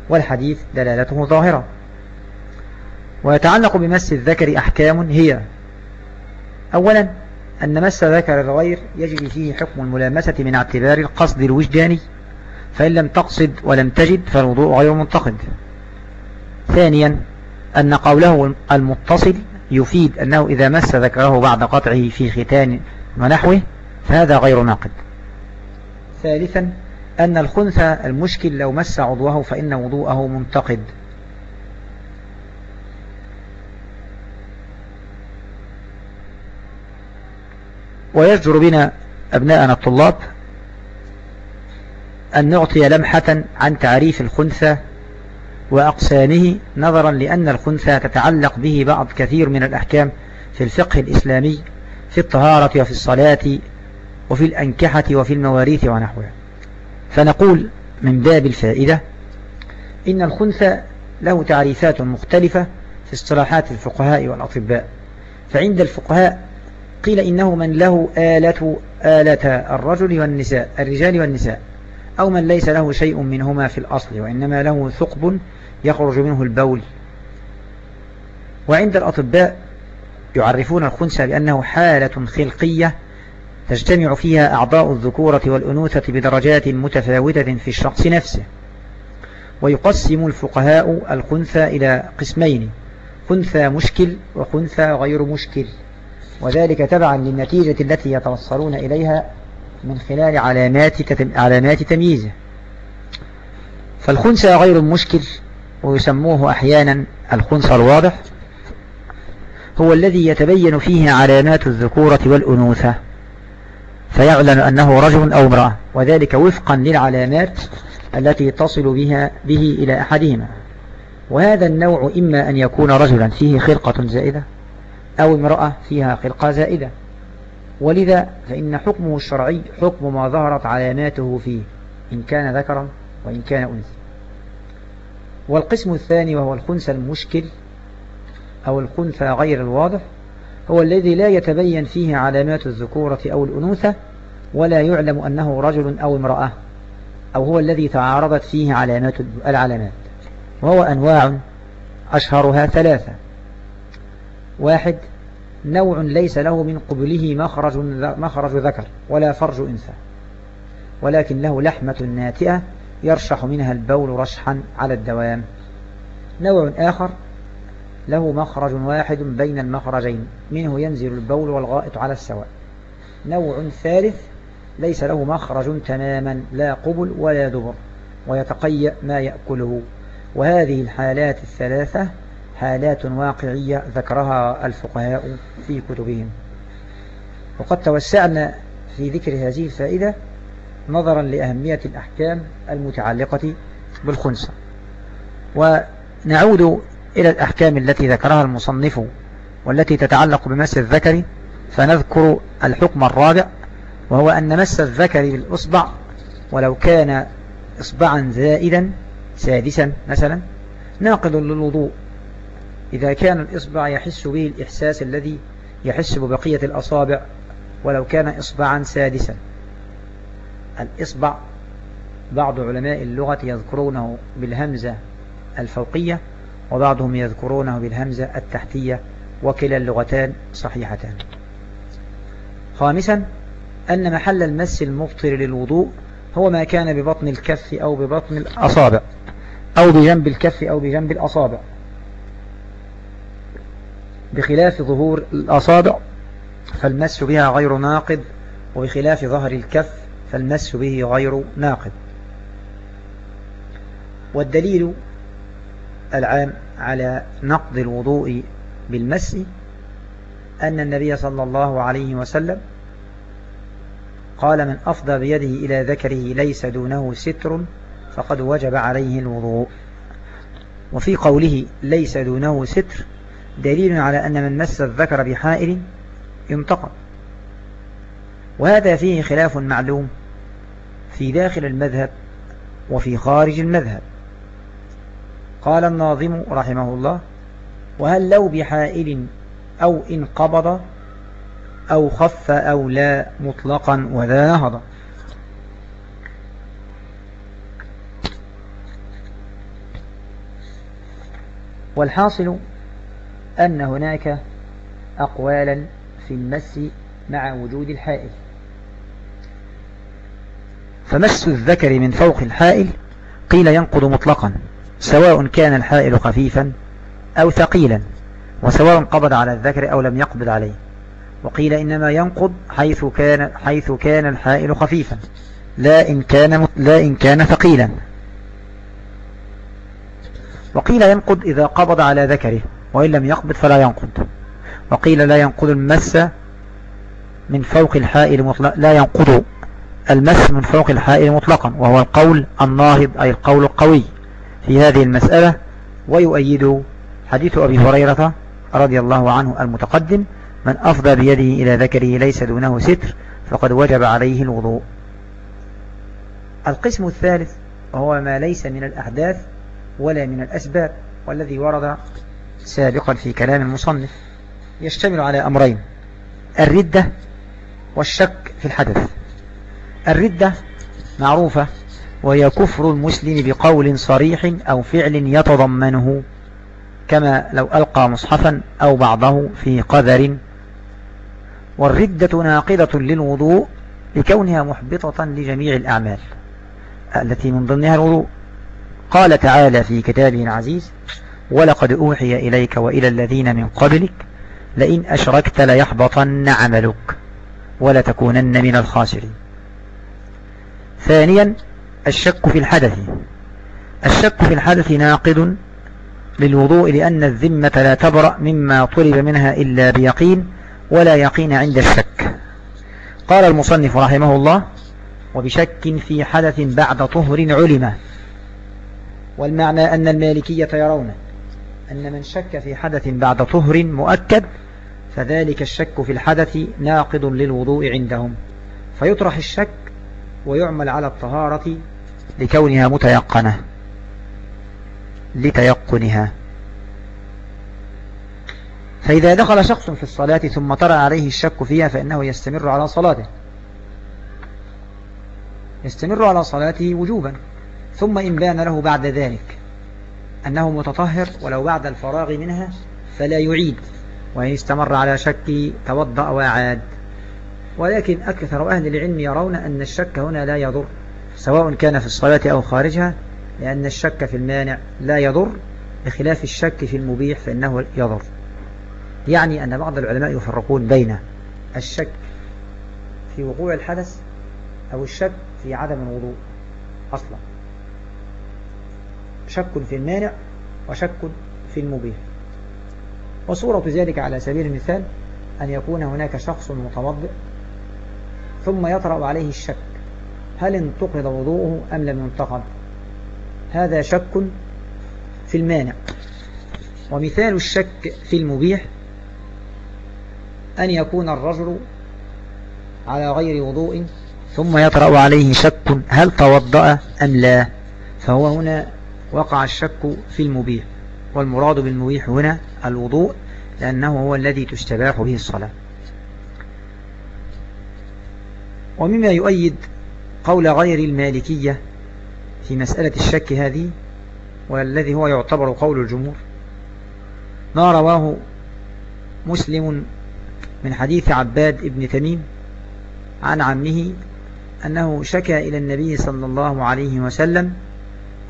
والحديث دلالته ظاهرة. ويتعلق بمس الذكر أحكام هي أولا أن مس ذكر الغير يجري فيه حكم الملامسة من اعتبار القصد الوجداني. فإن لم تقصد ولم تجد فالوضوء غير منتقد. ثانيا أن قوله المتصل يفيد أنه إذا مس ذكره بعد قطعه في ختان ونحوه فهذا غير ناقد. ثالثا أن الخنثى المشكل لو مس عضوه فإن وضوءه منتقد. ويجدر بنا أبناءنا الطلاب أن نعطي لمحة عن تعريف الخنثى وأقسامه نظرا لأن الخنثى تتعلق به بعض كثير من الأحكام في الفقه الإسلامي في الطهارة وفي الصلاة وفي الأنكحة وفي المواريث ونحوها. فنقول من باب الفائدة إن الخنثى له تعريفات مختلفة في اصطلاحات الفقهاء والأطباء. فعند الفقهاء قيل إنه من له آلة آلة الرجل والنساء الرجال والنساء. أو من ليس له شيء منهما في الأصل وإنما له ثقب يخرج منه البول. وعند الأطباء يعرفون الخنثى بأنه حالة خلقية تجتمع فيها أعضاء الذكورة والأنوثة بدرجات متفاوتة في الشخص نفسه. ويقسم الفقهاء الخنثى إلى قسمين خنثى مشكل وخنثى غير مشكل. وذلك تبعا للنتيجة التي يتوصلون إليها من خلال علامات, علامات تمييزه. فالخنثى غير المشكل ويسموه أحيانا الخنثى الواضح هو الذي يتبين فيه علامات الذكورة والأنوثة فيعلن أنه رجل أو امرأة وذلك وفقا للعلامات التي تصل بها به إلى أحدهما. وهذا النوع إما أن يكون رجلا فيه خلقة زائدة أو امرأة فيها خلقة زائدة. ولذا فإن حكمه الشرعي حكم ما ظهرت علاماته فيه إن كان ذكرا وإن كان أنثى. والقسم الثاني وهو الخنثى المشكل أو الخنثى غير الواضح هو الذي لا يتبين فيه علامات الذكورة أو الأنوثة ولا يعلم أنه رجل أو امرأة أو هو الذي تعارضت فيه علامات العلامات. وهو أنواع أشهرها ثلاثة. واحد نوع ليس له من قبله مخرج, مخرج ذكر ولا فرج إنثى. ولكن له لحمة ناتئة يرشح منها البول رشحا على الدوام. نوع آخر له مخرج واحد بين المخرجين منه ينزل البول والغائط على السواء. نوع ثالث ليس له مخرج تماما لا قبل ولا دبر ويتقيأ ما يأكله. وهذه الحالات الثلاثة حالات واقعية ذكرها الفقهاء في كتبهم. وقد توسعنا في ذكر هذه الفائدة نظرا لأهمية الأحكام المتعلقة بالخنصة. ونعود إلى الأحكام التي ذكرها المصنف والتي تتعلق بمس الذكر فنذكر الحكم الرابع وهو أن مس الذكر بالأصبع ولو كان إصبعا زائدا سادسا مثلا ناقض للوضوء. إذا كان الإصبع يحس به الإحساس الذي يحس ببقية الأصابع ولو كان إصبعا سادسا. الإصبع بعض علماء اللغة يذكرونه بالهمزة الفوقية وبعضهم يذكرونه بالهمزة التحتية وكلا اللغتان صحيحتان. خامسا أن محل المس المبطل للوضوء هو ما كان ببطن الكف أو ببطن الأصابع أو بجنب الكف أو بجنب الأصابع. بخلاف ظهور الأصابع فالمس بها غير ناقض وبخلاف ظهر الكف فالمس به غير ناقض والدليل العام على نقض الوضوء بالمس أن النبي صلى الله عليه وسلم قال من أفضى بيده إلى ذكره ليس دونه ستر فقد وجب عليه الوضوء وفي قوله ليس دونه ستر دليل على أن من مس الذكر بحائل ينتقم. وهذا فيه خلاف معلوم في داخل المذهب وفي خارج المذهب. قال الناظم رحمه الله وهل لو بحائل أو إن قبض أو خف أو لا مطلقا وذا نهض والحاصل أن هناك أقوالا في المس مع وجود الحائل. فمس الذكر من فوق الحائل قيل ينقض مطلقا سواء كان الحائل خفيفا أو ثقيلا وسواء قبض على الذكر أو لم يقبض عليه. وقيل إنما ينقض حيث كان, حيث كان الحائل خفيفا لا إن كان, لا إن كان ثقيلا. وقيل ينقض إذا قبض على ذكره. وإن لم يقبض فلا ينقض. وقيل لا ينقض المس من فوق الحائل مطلق لا ينقض المس من فوق الحائل مطلقا وهو القول الناهض أي القول القوي في هذه المسألة. ويؤيد حديث أبي هريرة رضي الله عنه المتقدم من أفضى بيده إلى ذكره ليس دونه ستر فقد وجب عليه الوضوء. القسم الثالث وهو ما ليس من الأحداث ولا من الأسباب والذي ورد سابقا في كلام المصنف يشتمل على أمرين الردة والشك في الحدث. الردة معروفة وهي كفر المسلم بقول صريح أو فعل يتضمنه كما لو ألقى مصحفا أو بعضه في قذر. والردة ناقضة للوضوء لكونها محبطة لجميع الأعمال التي من ضمنها الوضوء. قال تعالى في كتابه العزيز ولقد أوحي إليك وإلى الذين من قبلك لئن أشركت ليحبطن عملك ولتكونن من الخاسرين. ثانيا الشك في الحدث. الشك في الحدث ناقض للوضوء لأن الذمة لا تبرأ مما طلب منها إلا بيقين ولا يقين عند الشك. قال المصنف رحمه الله وبشك في حدث بعد طهر علم. والمعنى أن المالكية يرون أن من شك في حدث بعد طهر مؤكد فذلك الشك في الحدث ناقض للوضوء عندهم. فيطرح الشك ويعمل على الطهارة لكونها متيقنة لتيقنها. فإذا دخل شخص في الصلاة ثم طرأ عليه الشك فيها فإنه يستمر على صلاته. يستمر على صلاته وجوبا ثم إن بان له بعد ذلك. أنه متطهر ولو بعد الفراغ منها فلا يعيد وإن استمر على شك توضأ وعاد ولكن أكثر أهل العلم يرون أن الشك هنا لا يضر سواء كان في الصلاة أو خارجها لأن الشك في المانع لا يضر بخلاف الشك في المبيح فإنه يضر. يعني أن بعض العلماء يفرقون بين الشك في وقوع الحدث أو الشك في عدم الوضوء أصلا. شك في المانع وشك في المبيح. وصورة ذلك على سبيل المثال أن يكون هناك شخص متوضئ ثم يطرأ عليه الشك هل انتقض وضوءه أم لم ينتقض؟ هذا شك في المانع. ومثال الشك في المبيح أن يكون الرجل على غير وضوء ثم يطرأ عليه شك هل توضأ أم لا؟ فهو هنا وقع الشك في المبيح والمراد بالمبيح هنا الوضوء لأنه هو الذي تستباح به الصلاة. ومما يؤيد قول غير المالكية في مسألة الشك هذه والذي هو يعتبر قول الجمهور. ما رواه مسلم من حديث عباد ابن تميم عن عمه أنه شكى إلى النبي صلى الله عليه وسلم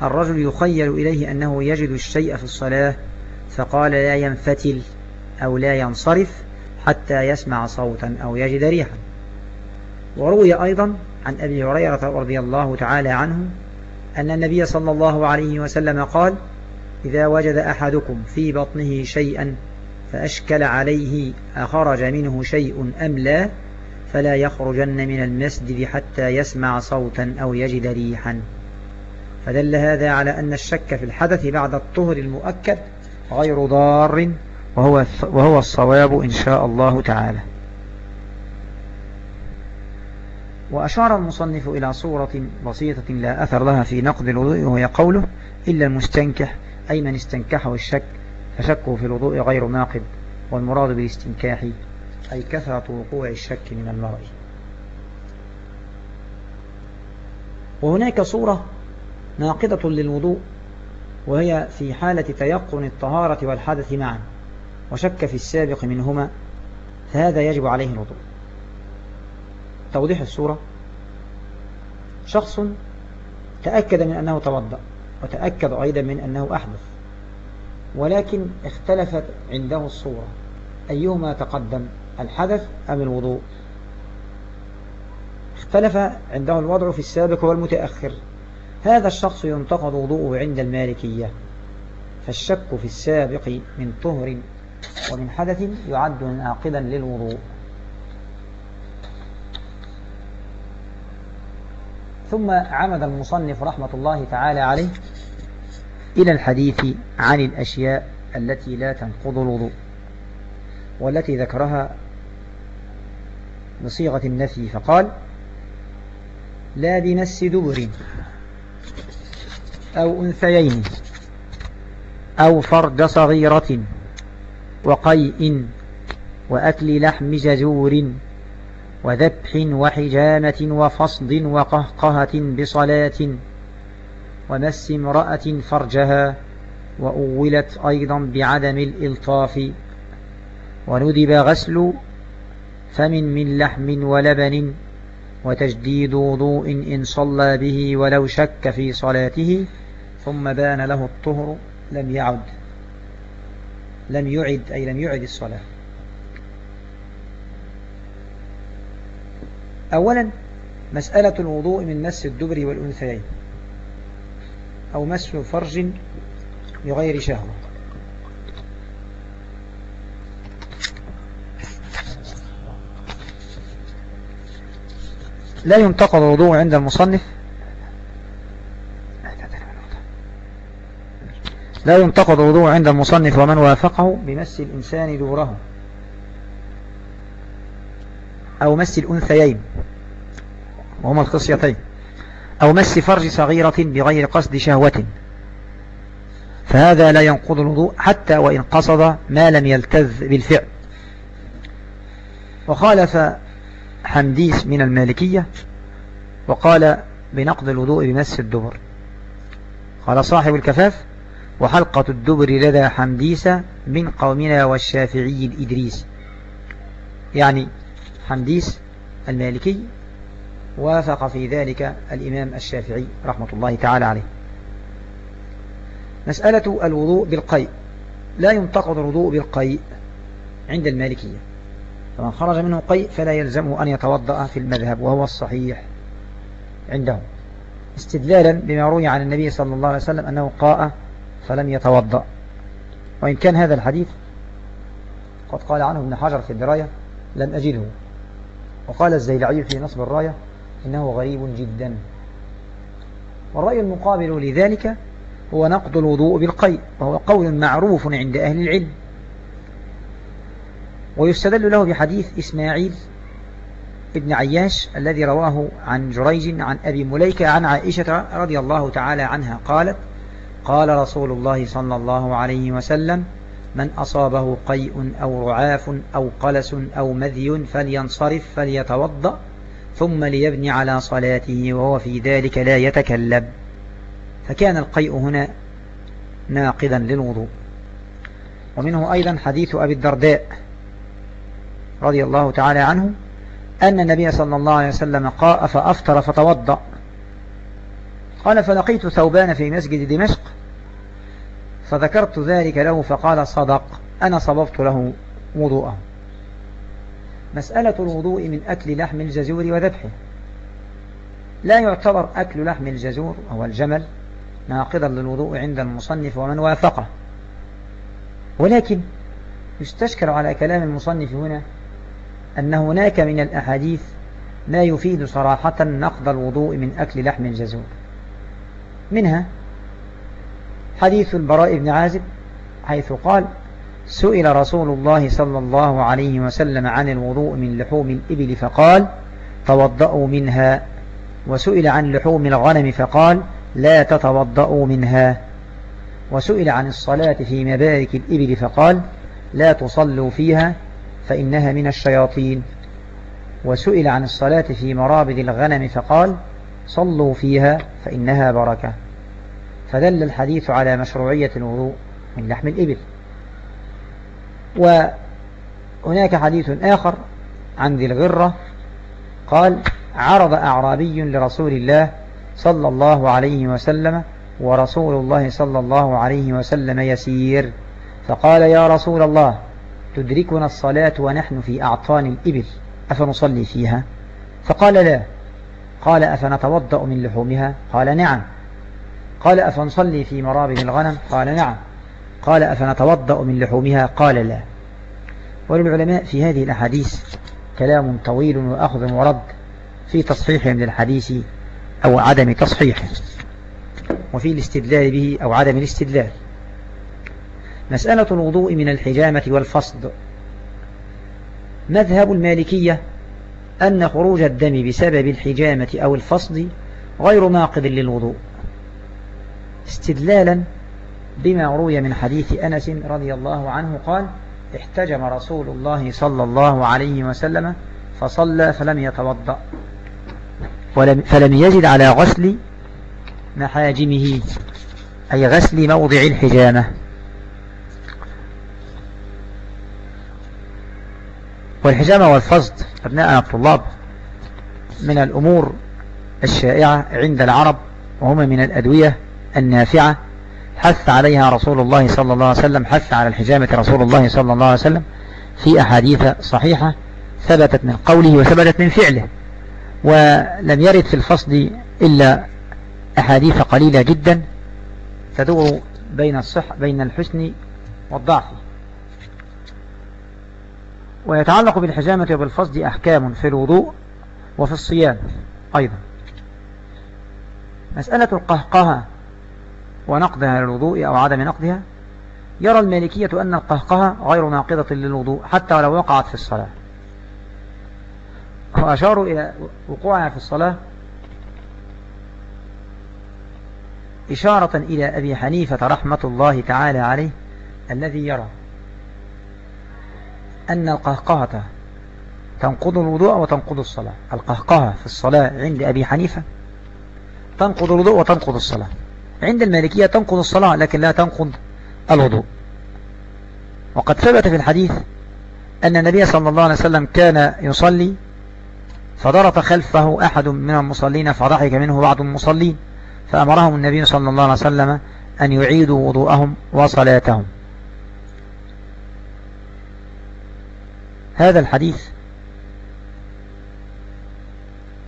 الرجل يخيل إليه أنه يجد الشيء في الصلاة فقال لا ينفتل أو لا ينصرف حتى يسمع صوتا أو يجد ريحا. وروي أيضا عن أبي هريرة رضي الله تعالى عنه أن النبي صلى الله عليه وسلم قال إذا وجد أحدكم في بطنه شيئا فأشكل عليه أخرج منه شيء أم لا فلا يخرجن من المسجد حتى يسمع صوتا أو يجد ريحا. فدل هذا على أن الشك في الحدث بعد الطهر المؤكد غير ضار وهو, وهو الصواب إن شاء الله تعالى. وأشار المصنف إلى صورة بسيطة لا أثر لها في نقض الوضوء وهي قوله إلا المستنكح أي من استنكحه الشك فشكه في الوضوء غير ناقض والمراد بالاستنكاح أي كثرة وقوع الشك من المرء. وهناك صورة ناقضة للوضوء وهي في حالة تيقن الطهارة والحدث معا وشك في السابق منهما فهذا يجب عليه الوضوء. توضيح الصورة شخص تأكد من أنه توضأ وتأكد أيضا من أنه أحدث ولكن اختلفت عنده الصورة أيهما تقدم الحدث أم الوضوء؟ اختلف عنده الوضع في السابق والمتأخر. هذا الشخص ينتقض وضوءه عند المالكية فالشك في السابق من طهر ومن حدث يعد ناقضا للوضوء. ثم عمد المصنف رحمة الله تعالى عليه إلى الحديث عن الأشياء التي لا تنقض الوضوء والتي ذكرها بصيغة النفي فقال لا بمس دبر. أو أنثيين أو فرد صغيرة وقيء وأكل لحم جزور وذبح وحجامة وفصد وقهقهة بصلاة ومس امرأة فرجها وأولت أيضا بعدم الإلطاف وندب غسل فم من لحم ولبن وتجديد وضوء إن صلى به ولو شك في صلاته ثم بان له الطهر لم يعد لم يعد أي لم يعد الصلاة. أولا مسألة الوضوء من مس الدبر والأنثيين أو مس فرج بغير شهوة. لا ينتقض الوضوء عند المصنف لا ينتقض الوضوء عند المصنف ومن وافقه بمس الإنسان دوره. أو مس الأنثيين وهما الخصيتين. أو مس فرج صغيرة بغير قصد شهوة. فهذا لا ينقض الوضوء حتى وإن قصد ما لم يلتذ بالفعل. وخالف حمديس من المالكية وقال بنقض الوضوء بمس الدبر. قال صاحب الكفاف وحلقة الدبر لدى حمديس من قومنا والشافعي الإدريس. يعني حمديس المالكي وافق في ذلك الإمام الشافعي رحمة الله تعالى عليه. مسألة الوضوء بالقيء. لا ينتقض الوضوء بالقيء عند المالكية. فمن خرج منه قيء فلا يلزمه أن يتوضأ في المذهب وهو الصحيح عندهم. استدلالا بما روي عن النبي صلى الله عليه وسلم أنه قاء فلم يتوضأ. وإن كان هذا الحديث قد قال عنه ابن حجر في الدراية لم أجده. وقال الزيلعي في نصب الراية إنه غريب جدا. والرأي المقابل لذلك هو نقض الوضوء بالقيء وهو قول معروف عند أهل العلم. ويستدل له بحديث إسماعيل ابن عياش الذي رواه عن جريج عن أبي مليكة عن عائشة رضي الله تعالى عنها قالت قال رسول الله صلى الله عليه وسلم من أصابه قيء أو رعاف أو قلس أو مذي فلينصرف فليتوضأ ثم ليبني على صلاته وهو في ذلك لا يتكلم فكان القيء هنا ناقضا للوضوء. ومنه أيضا حديث أبي الدرداء رضي الله تعالى عنه أن النبي صلى الله عليه وسلم قاء فأفطر فتوضأ. قال فلقيت ثوبان في مسجد دمشق فذكرت ذلك له فقال صدق أنا صببت له وضوءه. مسألة الوضوء من أكل لحم الجزور وذبحه. لا يعتبر أكل لحم الجزور أو الجمل ناقضا للوضوء عند المصنف ومن وافقه. ولكن يستشكل على كلام المصنف هنا أن هناك من الأحاديث ما يفيد صراحة نقض الوضوء من أكل لحم الجزور. منها حديث البراء بن عازب حيث قال سئل رسول الله صلى الله عليه وسلم عن الوضوء من لحوم الإبل فقال توضأوا منها. وسئل عن لحوم الغنم فقال لا تتوضأوا منها. وسئل عن الصلاة في مبارك الإبل فقال لا تصلوا فيها فإنها من الشياطين. وسئل عن الصلاة في مرابد الغنم فقال صلوا فيها فإنها بركة. فدل الحديث على مشروعية الوضوء من لحم الإبل. وهناك حديث آخر عن ذي الغرة قال عرض أعرابي لرسول الله صلى الله عليه وسلم ورسول الله صلى الله عليه وسلم يسير فقال يا رسول الله تدركنا الصلاة ونحن في أعطان الإبل أفنصلي فيها؟ فقال لا. قال أفنتوضأ من لحومها؟ قال نعم. قال أفنصلي في مرابد الغنم؟ قال نعم. قال أفنتوضأ من لحومها؟ قال لا. وللعلماء في هذه الأحاديث كلام طويل وأخذ ورد في تصحيحهم للحديث أو عدم تصحيحه وفي الاستدلال به أو عدم الاستدلال. مسألة الوضوء من الحجامة والفصد. مذهب المالكية أن خروج الدم بسبب الحجامة أو الفصد غير ناقض للوضوء. استدلالا بما روي من حديث أنس رضي الله عنه قال احتجم رسول الله صلى الله عليه وسلم فصلى فلم يتوضأ فلم يزد على غسل محاجمه أي غسل موضع الحجامة. والحجامة والفصد أبناءنا الطلاب من الأمور الشائعة عند العرب وهما من الأدوية النافعة حث عليها رسول الله صلى الله عليه وسلم حث على الحجامة رسول الله صلى الله عليه وسلم في أحاديث صحيحة ثبتت من قوله وثبتت من فعله ولم يرد في الفصد إلا أحاديث قليلة جدا تدور بين الصح بين الحسن والضعف. ويتعلق بالحجامة وبالفصد أحكام في الوضوء وفي الصيام أيضا. مسألة القهقهة ونقضها للوضوء أو عدم نقضها. يرى المالكية أن القهقهة غير ناقضة للوضوء حتى ولو وقعت في الصلاة. وأشاروا إلى وقوعها في الصلاة إشارة إلى أبي حنيفة رحمة الله تعالى عليه الذي يرى أن القهقهة تنقض الوضوء وتنقض الصلاة. القهقهة في الصلاة عند أبي حنيفة تنقض الوضوء وتنقض الصلاة. عند المالكية تنقض الصلاة لكن لا تنقض الوضوء. وقد ثبت في الحديث أن النبي صلى الله عليه وسلم كان يصلي فضرط خلفه أحد من المصلين فضحك منه بعض المصلين فأمرهم النبي صلى الله عليه وسلم أن يعيدوا وضوءهم وصلاتهم. هذا الحديث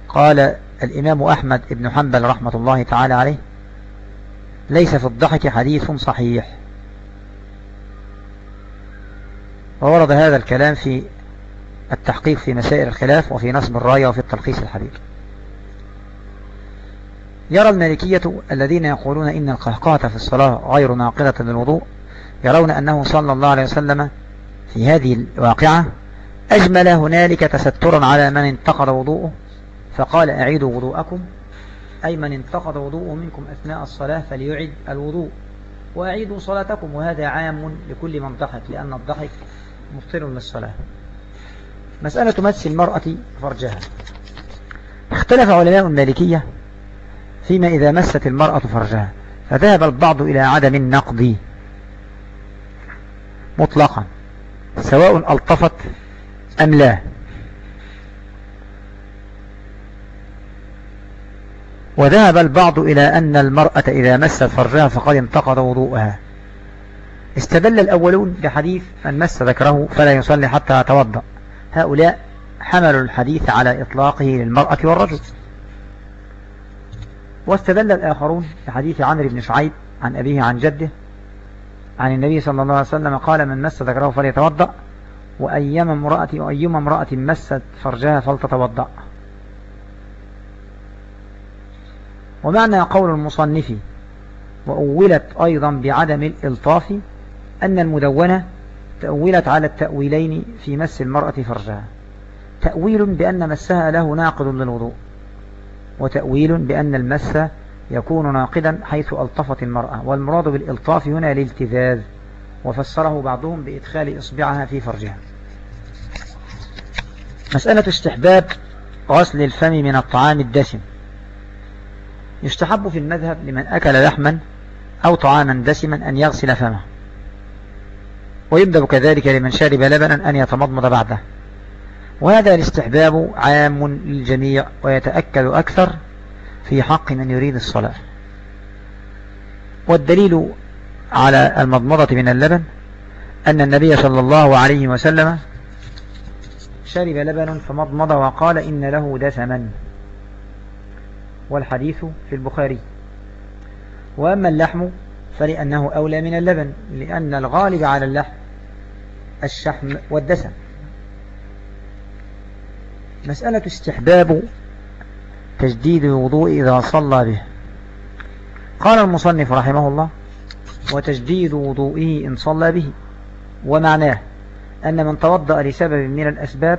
قال الإمام أحمد بن حنبل رحمة الله تعالى عليه ليس في الضحك حديث صحيح. وورد هذا الكلام في التحقيق في مسائل الخلاف وفي نصب الراية وفي التلخيص الحديث. يرى المالكية الذين يقولون إن القهقهة في الصلاة غير ناقضة للوضوء يرون أنه صلى الله عليه وسلم في هذه الواقعة أجمل هنالك تسترا على من انتقض وضوءه فقال أعيدوا وضوءكم أي من انتقض وضوءه منكم أثناء الصلاة فليعد الوضوء. وأعيدوا صلاتكم وهذا عام لكل من ضحك لأن الضحك مبطل للصلاة. مسألة مس المرأة فرجها. اختلف علماء المالكية فيما إذا مست المرأة فرجها فذهب البعض إلى عدم النقض مطلقا سواء ألطفت أم لا. وذهب البعض إلى أن المرأة إذا مست فرجها فقد انتقض وضوءها. استدل الأولون بحديث من مس ذكره فلا يصلي حتى يتوضأ. هؤلاء حملوا الحديث على إطلاقه للمرأة والرجل. واستدل الآخرون بحديث عمرو بن شعيب عن أبيه عن جده عن النبي صلى الله عليه وسلم قال من مس ذكره فليتوضأ وأيما امرأة وأيما امرأة مست فرجها فلتتوضأ. ومعنى قول المصنف وأولت أيضا بعدم الإلطاف أن المدونة تأولت على التأويلين في مس المرأة فرجها. تأويل بأن مسها له ناقض للوضوء وتأويل بأن المس يكون ناقدا حيث ألطفت المرأة والمراد بالإلطاف هنا الالتذاذ وفسره بعضهم بإدخال إصبعها في فرجها. مسألة استحباب غسل الفم من الطعام الدسم. يستحب في المذهب لمن أكل لحما أو طعاما دسما أن يغسل فمه. ويبدأ كذلك لمن شرب لبنا أن يتمضمض بعده. وهذا الاستحباب عام للجميع ويتأكد أكثر في حق من يريد الصلاة. والدليل على المضمضة من اللبن أن النبي صلى الله عليه وسلم شرب لبن فمضمض وقال إن له دسما. والحديث في البخاري. وأما اللحم فلأنه أولى من اللبن لأن الغالب على اللحم الشحم والدسم. مسألة استحباب تجديد الوضوء إذا صلى به. قال المصنف رحمه الله وتجديد وضوئه إن صلى به. ومعناه أن من توضأ لسبب من الأسباب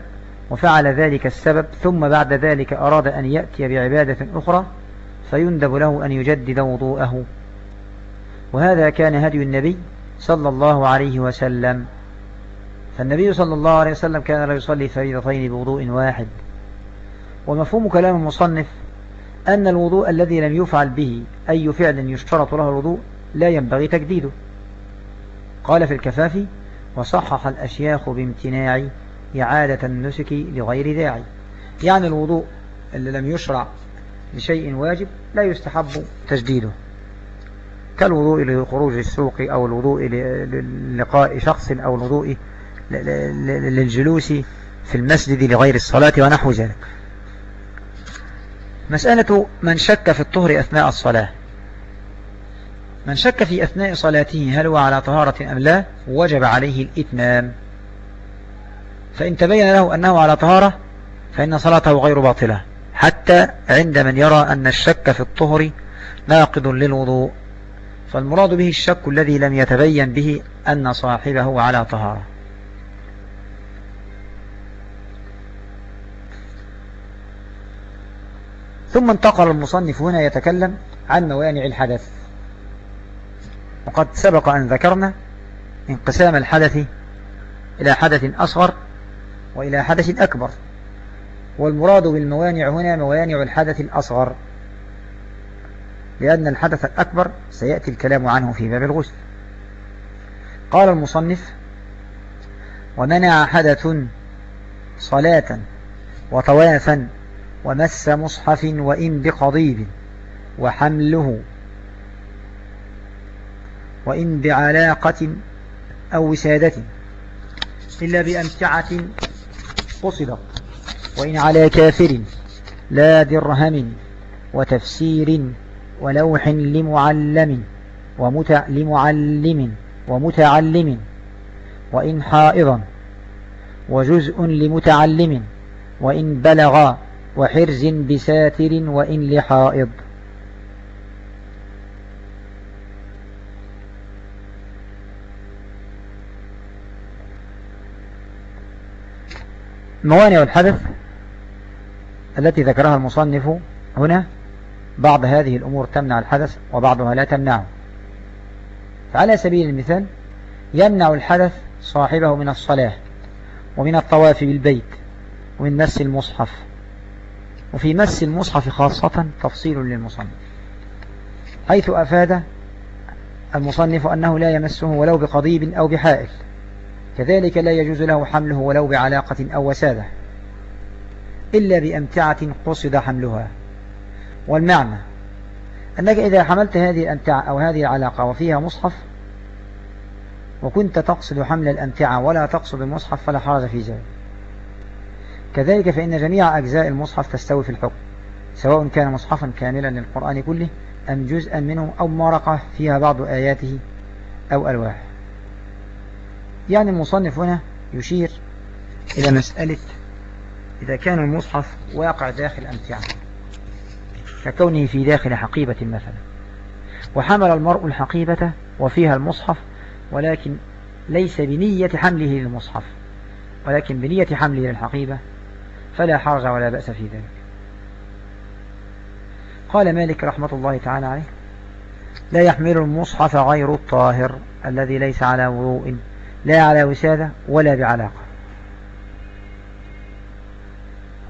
وفعل ذلك السبب ثم بعد ذلك أراد أن يأتي بعبادة أخرى فيندب له أن يجدد وضوءه. وهذا كان هدي النبي صلى الله عليه وسلم. فالنبي صلى الله عليه وسلم كان لا يصلي فريضتين بوضوء واحد. ومفهوم كلام المصنف أن الوضوء الذي لم يفعل به أي فعل يشترط له الوضوء لا ينبغي تجديده. قال في الكفاف وصحح الأشياخ بامتناع إعادة النسك لغير داعي. يعني الوضوء اللي لم يشرع لشيء واجب لا يستحب تجديده. كالوضوء لخروج السوق أو الوضوء للقاء شخص أو الوضوء للجلوس في المسجد لغير الصلاة ونحو ذلك. مسألة من شك في الطهر أثناء الصلاة. من شك في أثناء صلاته هل هو على طهارة أم لا وجب عليه الإتمام. فإن تبين له أنه على طهارة فإن صلاته غير باطلة حتى عند من يرى أن الشك في الطهر ناقض للوضوء. فالمراد به الشك الذي لم يتبين به أن صاحبه على طهارة. ثم انتقل المصنف هنا يتكلم عن موانع الحدث. وقد سبق أن ذكرنا انقسام الحدث إلى حدث أصغر وإلى حدث أكبر. والمراد بالموانع هنا موانع الحدث الأصغر. لأن الحدث الأكبر سيأتي الكلام عنه في باب الغسل. قال المصنف ومنع حدث صلاة وطوافا ومس مصحف وإن بقضيب وحمله وإن بعلاقة أو وسادة إلا بأمتعة قصدت وإن على كافر لا درهم وتفسير ولوح لمعلم ومتع لمعلم ومتعلم. وإن حائضا وجزء لمتعلم. وإن بلغ وحرز بساتر. وإن لحائض موانع الحدث التي ذكرها المصنف هنا بعض هذه الأمور تمنع الحدث وبعضها لا تمنعه. فعلى سبيل المثال يمنع الحدث صاحبه من الصلاة ومن الطواف بالبيت ومن مس المصحف وفي مس المصحف خاصة تفصيل للمصنف حيث أفاد المصنف أنه لا يمسه ولو بقضيب أو بحائل. كذلك لا يجوز له حمله ولو بعلاقة أو وسادة إلا بأمتعة قصد حملها. والمعنى أنك إذا حملت هذه الأمتعة أو هذه العلاقة وفيها مصحف وكنت تقصد حمل الأمتعة ولا تقصد المصحف فلا حرج في ذلك. كذلك فإن جميع أجزاء المصحف تستوي في الحكم سواء كان مصحفا كاملا للقرآن كله أم جزءا منه أو مرقة فيها بعض آياته أو ألواح يعني المصنف هنا يشير إلى مسألة إذا كان المصحف واقع داخل أمتعة ككونه في داخل حقيبة مثلا. وحمل المرء الحقيبة وفيها المصحف ولكن ليس بنية حمله للمصحف ولكن بنية حمله للحقيبة فلا حرج ولا بأس في ذلك. قال مالك رحمة الله تعالى عليه لا يحمل المصحف غير الطاهر الذي ليس على وضوء لا على وسادة ولا بعلاقة.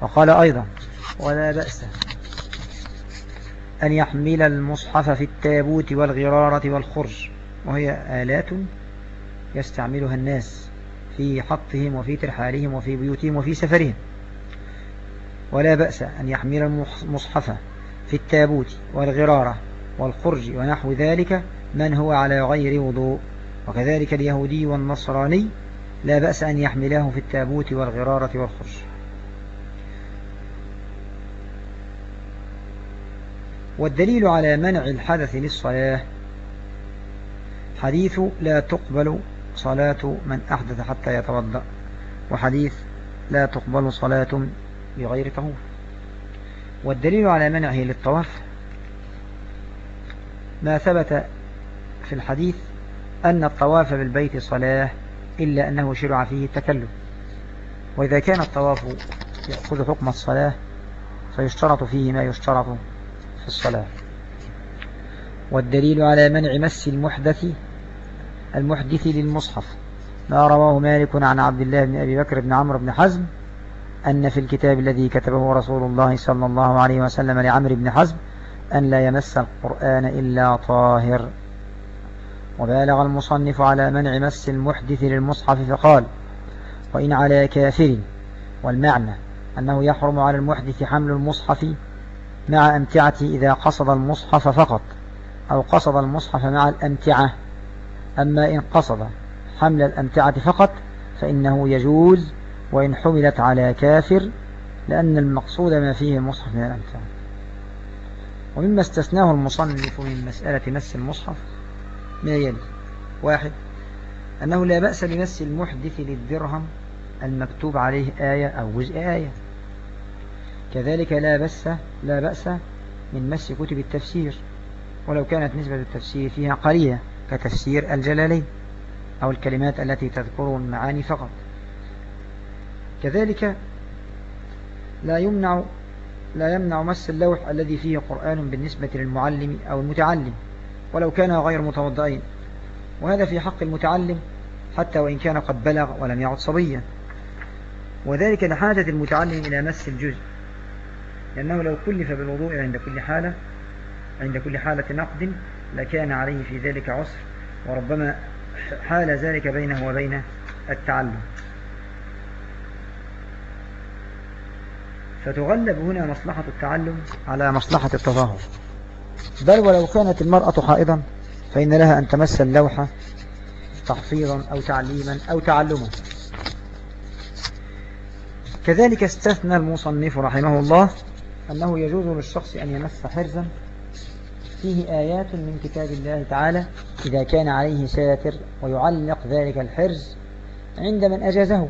وقال أيضا ولا بأس أن يحمل المصحف في التابوت والغرارة والخرج وهي آلات يستعملها الناس في حطهم وفي ترحالهم وفي بيوتهم وفي سفرهم. ولا بأس أن يحمل المصحف في التابوت والغرارة والخرج ونحو ذلك من هو على غير وضوء. وكذلك اليهودي والنصراني لا بأس أن يحملاه في التابوت والغرارة والخرج والدليل على منع الحدث للصلاة حديث لا تقبل صلاة من أحدث حتى يتوضأ وحديث لا تقبل صلاة بغير طهور. والدليل على منعه للطواف ما ثبت في الحديث أن الطواف بالبيت صلاة إلا أنه شرع فيه التكلم وإذا كان الطواف يأخذ حكم الصلاة فيشترط فيه ما يشترط في الصلاة. والدليل على منع مس المحدث المحدث للمصحف. ما رواه مالك عن عبد الله بن أبي بكر بن عمرو بن حزم أن في الكتاب الذي كتبه رسول الله صلى الله عليه وسلم لعمر بن حزم أن لا يمس القرآن إلا طاهر. وبالغ المصنف على منع مس المحدث للمصحف فقال وإن على كافر. والمعنى أنه يحرم على المحدث حمل المصحف مع أمتعته إذا قصد المصحف فقط أو قصد المصحف مع الأمتعة. أما إن قصد حمل الأمتعة فقط فإنه يجوز وإن حملت على كافر لأن المقصود ما فيه المصحف من الأمتعة. ومما استثناه المصنف من مسألة مس المصحف ما يلي واحد. أنه لا بأس بمس المحدث للدرهم المكتوب عليه آية أو جزء آية. كذلك لا بأس لا بأس من مس كتب التفسير. ولو كانت نسبة التفسير فيها قليلة كتفسير الجلالين أو الكلمات التي تذكر المعاني فقط. كذلك لا يمنع لا يمنع مس اللوح الذي فيه قرآن بالنسبة للمعلم أو المتعلم. ولو كان غير متوضئين. وهذا في حق المتعلم حتى وإن كان قد بلغ ولم يعد صبيا. وذلك لحاجة المتعلم إلى مس الجزء. لأنه لو كلف بالوضوء عند كل حالة عند كل حالة نقد لكان عليه في ذلك عسر. وربما حال ذلك بينه وبين التعلم. فتغلب هنا مصلحة التعلم على مصلحة التظاهر. بل ولو كانت المرأة حائضا فإن لها أن تمس اللوحة تحفيظا أو تعليما أو تعلما. كذلك استثنى المصنف رحمه الله أنه يجوز للشخص أن يمس حرزا. فيه آيات من كتاب الله تعالى إذا كان عليه ساتر ويعلق ذلك الحرز عند من أجازه.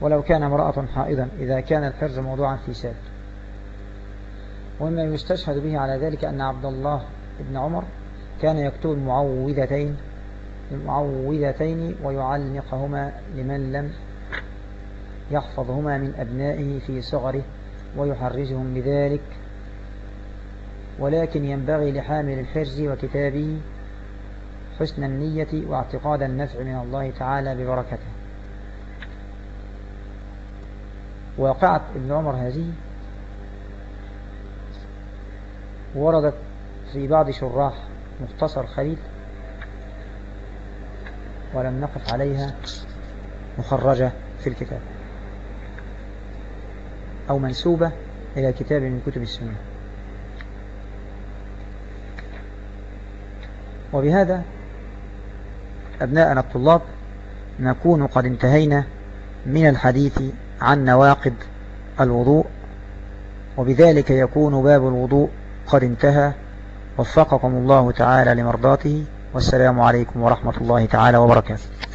ولو كان امرأة حائضا إذا كان الحرز موضوعا في ساتر ومما يستشهد به على ذلك أن عبد الله بن عمر كان يكتب المعوذتين المعوذتين ويعلقهما لمن لم يحفظهما من أبنائه في صغره ويحرزهم بذلك. ولكن ينبغي لحامل الحرز وكتابه حسن النية واعتقاد النفع من الله تعالى ببركته. واقعة ابن عمر هذه وردت في بعض شراح مختصر خليل ولم نقف عليها مخرجة في الكتاب أو منسوبة إلى كتاب من كتب السنة. وبهذا أبناءنا الطلاب نكون قد انتهينا من الحديث عن نواقض الوضوء وبذلك يكون باب الوضوء قد انتهى. وفقكم الله تعالى لمرضاته. والسلام عليكم ورحمة الله تعالى وبركاته.